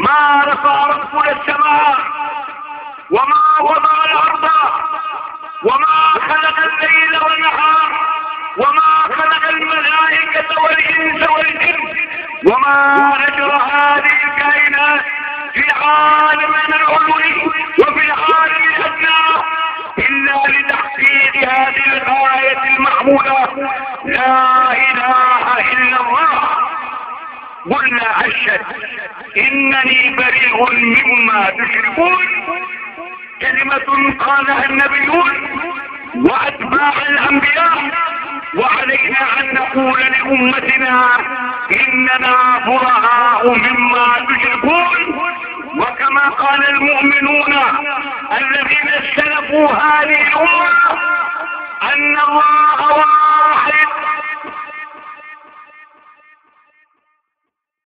ما رفع ربنا السماء وما وضع الأرض وما خلق الليل والنهار وما خلق الملائكة والإنس والجن وما أجرى هذه الكائنات في عالم العلوي وفي العالم الأدنى إلا لتحقيق هذه الغاية المحمودة. لا إله إلا الله. قلنا أشهد إنني بريء مما تشركون. كلمة قالها النبيون وأتباع الأنبياء وعلينا أن نقول لأمتنا إننا براء مما تشركون. وكما قال المؤمنون الذين استلفوا هذه